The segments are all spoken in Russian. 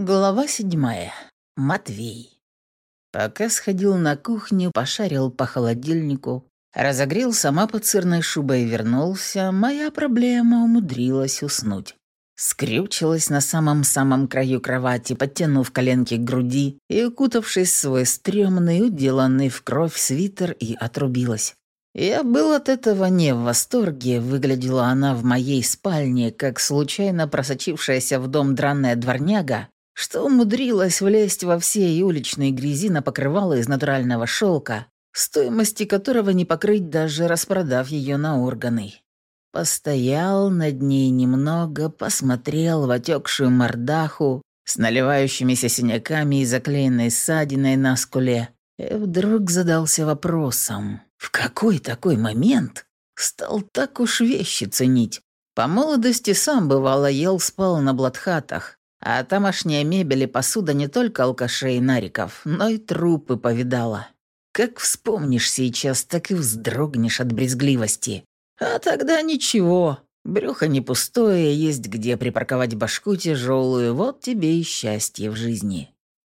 Глава седьмая. Матвей. Пока сходил на кухню, пошарил по холодильнику, разогрел сама под сырной шубой и вернулся, моя проблема умудрилась уснуть. Скрючилась на самом-самом краю кровати, подтянув коленки к груди и укутавшись в свой стрёмный, уделанный в кровь свитер и отрубилась. Я был от этого не в восторге, выглядела она в моей спальне, как случайно просочившаяся в дом дранная дворняга, что умудрилась влезть во всей уличной грязи на покрывало из натурального шелка, стоимости которого не покрыть даже распродав ее на органы. Постоял над ней немного, посмотрел в отекшую мордаху с наливающимися синяками и заклеенной ссадиной на скуле, и вдруг задался вопросом, в какой такой момент стал так уж вещи ценить? По молодости сам бывало ел-спал на блатхатах, а тамошняя мебель и посуда не только алкашей и нариков, но и трупы повидала. Как вспомнишь сейчас, так и вздрогнешь от брезгливости. А тогда ничего, брюхо не пустое, есть где припарковать башку тяжелую, вот тебе и счастье в жизни.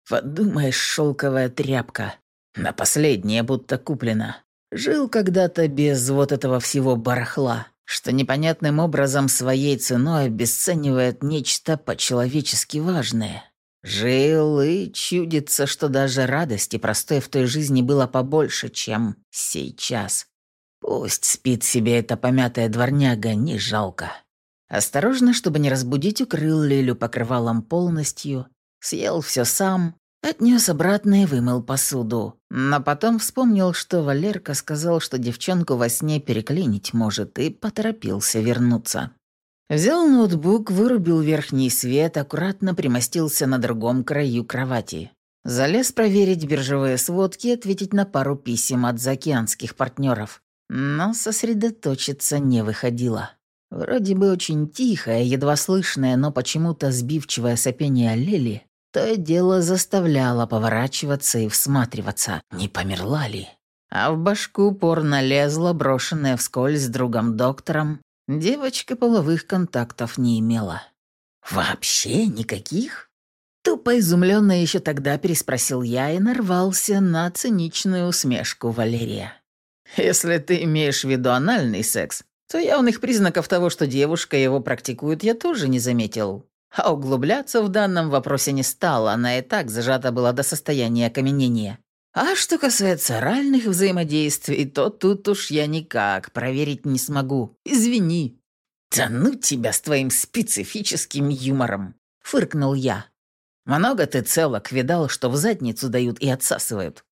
Подумаешь, шелковая тряпка. На последнее будто куплена. Жил когда-то без вот этого всего барахла что непонятным образом своей ценой обесценивает нечто по-человечески важное. Жил и чудится, что даже радости простой в той жизни было побольше, чем сейчас. Пусть спит себе эта помятая дворняга, не жалко. Осторожно, чтобы не разбудить, укрыл Лилю покрывалом полностью, съел все сам, Отнес обратно и вымыл посуду. Но потом вспомнил, что Валерка сказал, что девчонку во сне переклинить может, и поторопился вернуться. Взял ноутбук, вырубил верхний свет, аккуратно примостился на другом краю кровати. Залез проверить биржевые сводки и ответить на пару писем от заокеанских партнеров. Но сосредоточиться не выходило. Вроде бы очень тихое, едва слышное, но почему-то сбивчивое сопение Лили то дело заставляло поворачиваться и всматриваться, не померла ли. А в башку упорно лезла, брошенная вскользь с другом-доктором, девочка половых контактов не имела. «Вообще никаких?» Тупо изумленно еще тогда переспросил я и нарвался на циничную усмешку Валерия. «Если ты имеешь в виду анальный секс, то явных признаков того, что девушка его практикует, я тоже не заметил. А углубляться в данном вопросе не стала, она и так зажата была до состояния окаменения. А что касается оральных взаимодействий, то тут уж я никак проверить не смогу. Извини. «Да ну тебя с твоим специфическим юмором!» — фыркнул я. «Много ты целок видал, что в задницу дают и отсасывают».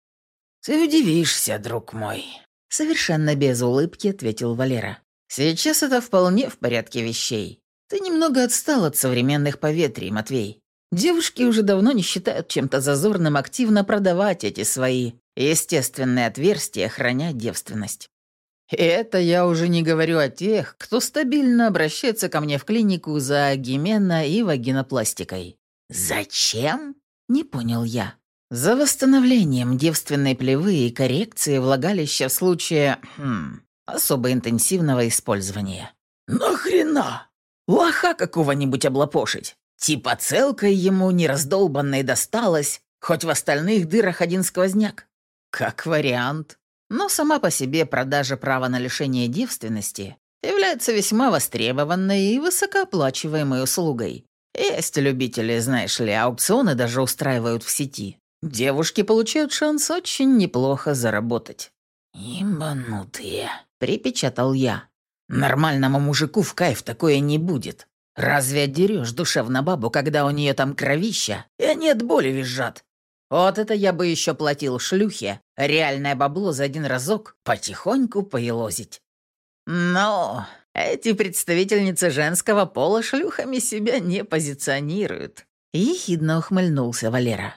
«Ты удивишься, друг мой», — совершенно без улыбки ответил Валера. «Сейчас это вполне в порядке вещей. Ты немного отстал от современных поветрий, Матвей. Девушки уже давно не считают чем-то зазорным активно продавать эти свои естественные отверстия, храня девственность. И это я уже не говорю о тех, кто стабильно обращается ко мне в клинику за гимена и вагинопластикой. «Зачем?» — не понял я. «За восстановлением девственной плевы и коррекцией влагалища в случае хм, особо интенсивного использования». «Нахрена?» Лоха какого-нибудь облапошить. Типа целкой ему нераздолбанной досталось, хоть в остальных дырах один сквозняк. Как вариант. Но сама по себе продажа права на лишение девственности является весьма востребованной и высокооплачиваемой услугой. Есть любители, знаешь ли, аукционы даже устраивают в сети. Девушки получают шанс очень неплохо заработать. «Ебанутые», — припечатал я. Нормальному мужику в кайф такое не будет. Разве отдерешь душевно бабу, когда у нее там кровища, и они от боли визжат? Вот это я бы еще платил шлюхе, реальное бабло за один разок потихоньку поелозить. Но эти представительницы женского пола шлюхами себя не позиционируют. Ехидно ухмыльнулся Валера.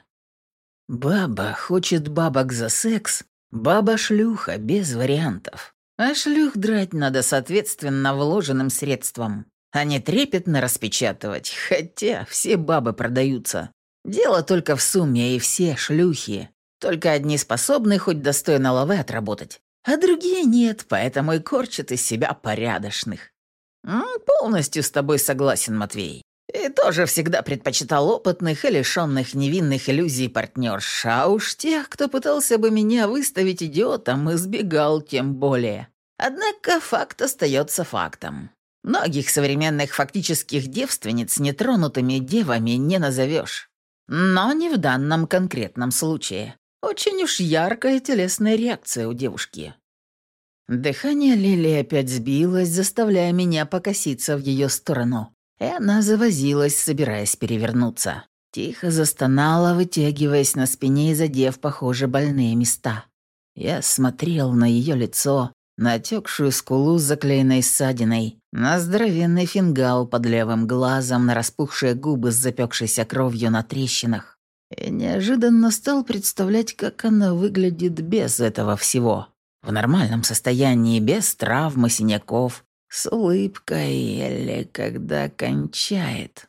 Баба хочет бабок за секс, баба-шлюха без вариантов. А шлюх драть надо соответственно вложенным средствам, а не трепетно распечатывать, хотя все бабы продаются. Дело только в сумме, и все шлюхи. Только одни способны хоть достойно лавы отработать, а другие нет, поэтому и корчат из себя порядочных. Полностью с тобой согласен, Матвей. И тоже всегда предпочитал опытных и лишенных невинных иллюзий партнерш, а уж тех, кто пытался бы меня выставить идиотом, избегал тем более. Однако факт остается фактом. Многих современных фактических девственниц нетронутыми девами не назовешь. Но не в данном конкретном случае. Очень уж яркая телесная реакция у девушки. Дыхание Лили опять сбилось, заставляя меня покоситься в ее сторону. И она завозилась, собираясь перевернуться. Тихо застонала, вытягиваясь на спине и задев, похоже, больные места. Я смотрел на ее лицо, на отекшую скулу с заклеенной ссадиной, на здоровенный фингал под левым глазом, на распухшие губы с запекшейся кровью на трещинах. И неожиданно стал представлять, как она выглядит без этого всего. В нормальном состоянии, без травм и синяков, с улыбкой или когда кончает.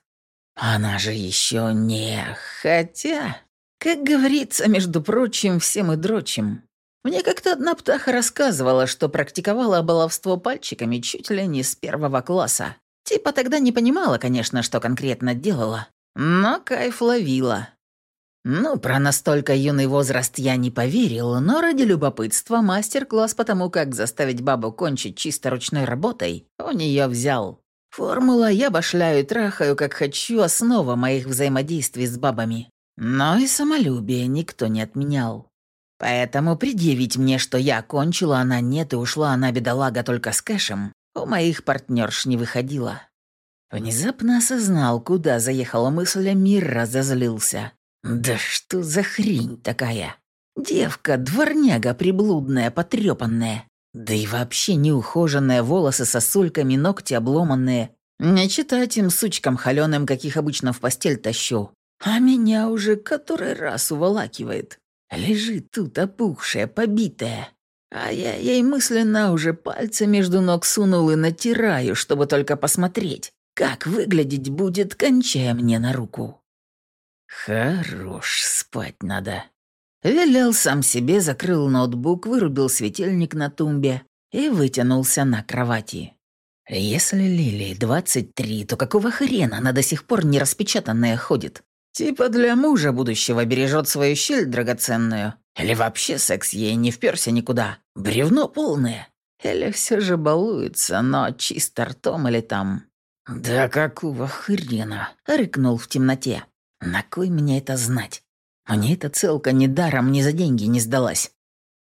Она же еще не... Хотя, как говорится, между прочим, всем и дрочим. Мне как-то одна птаха рассказывала, что практиковала баловство пальчиками чуть ли не с первого класса. Типа тогда не понимала, конечно, что конкретно делала, но кайф ловила. Ну, про настолько юный возраст я не поверил, но ради любопытства мастер-класс по тому, как заставить бабу кончить чисто ручной работой, у нее взял. Формула «я башляю и трахаю, как хочу» — основа моих взаимодействий с бабами. Но и самолюбие никто не отменял. Поэтому предъявить мне, что я кончила, она нет, и ушла она, бедолага, только с кэшем, у моих партнерш не выходила. Внезапно осознал, куда заехала мысль, а мир разозлился. «Да что за хрень такая? Девка, дворняга приблудная, потрепанная. Да и вообще неухоженные волосы со сосульками, ногти обломанные. Не читать им сучкам холеным, каких обычно в постель тащу. А меня уже который раз уволакивает. Лежит тут опухшая, побитая. А я ей мысленно уже пальцы между ног сунул и натираю, чтобы только посмотреть, как выглядеть будет, кончая мне на руку. Хорош, спать надо. Велел сам себе, закрыл ноутбук, вырубил светильник на тумбе и вытянулся на кровати. Если Лили 23, то какого хрена она до сих пор не распечатанная ходит? Типа для мужа будущего бережет свою щель драгоценную. Или вообще секс ей не вперся никуда. Бревно полное. Или все же балуется, но чисто ртом или там. «Да какого хрена?» — рыкнул в темноте. На кой мне это знать? Мне эта целка ни даром, ни за деньги не сдалась.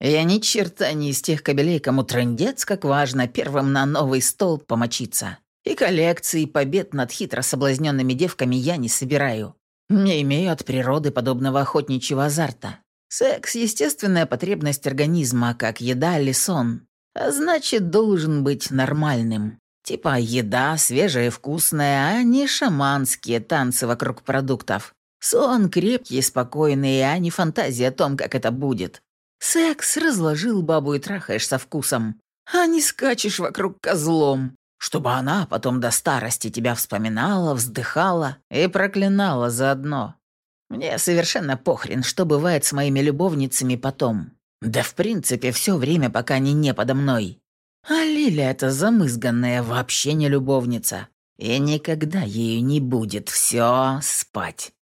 Я ни черта не из тех кобелей, кому трындец, как важно, первым на новый стол помочиться. И коллекции побед над хитро соблазненными девками я не собираю. Не имею от природы подобного охотничьего азарта. Секс — естественная потребность организма, как еда или сон. А значит, должен быть нормальным. Типа еда свежая и вкусная, а не шаманские танцы вокруг продуктов. Сон крепкий и спокойный, а не фантазия о том, как это будет. Секс разложил бабу и трахаешь со вкусом, а не скачешь вокруг козлом, чтобы она потом до старости тебя вспоминала, вздыхала и проклинала заодно. Мне совершенно похрен, что бывает с моими любовницами потом. Да в принципе все время, пока они не подо мной. А Лиля эта замызганная вообще не любовница. И никогда ею не будет все спать.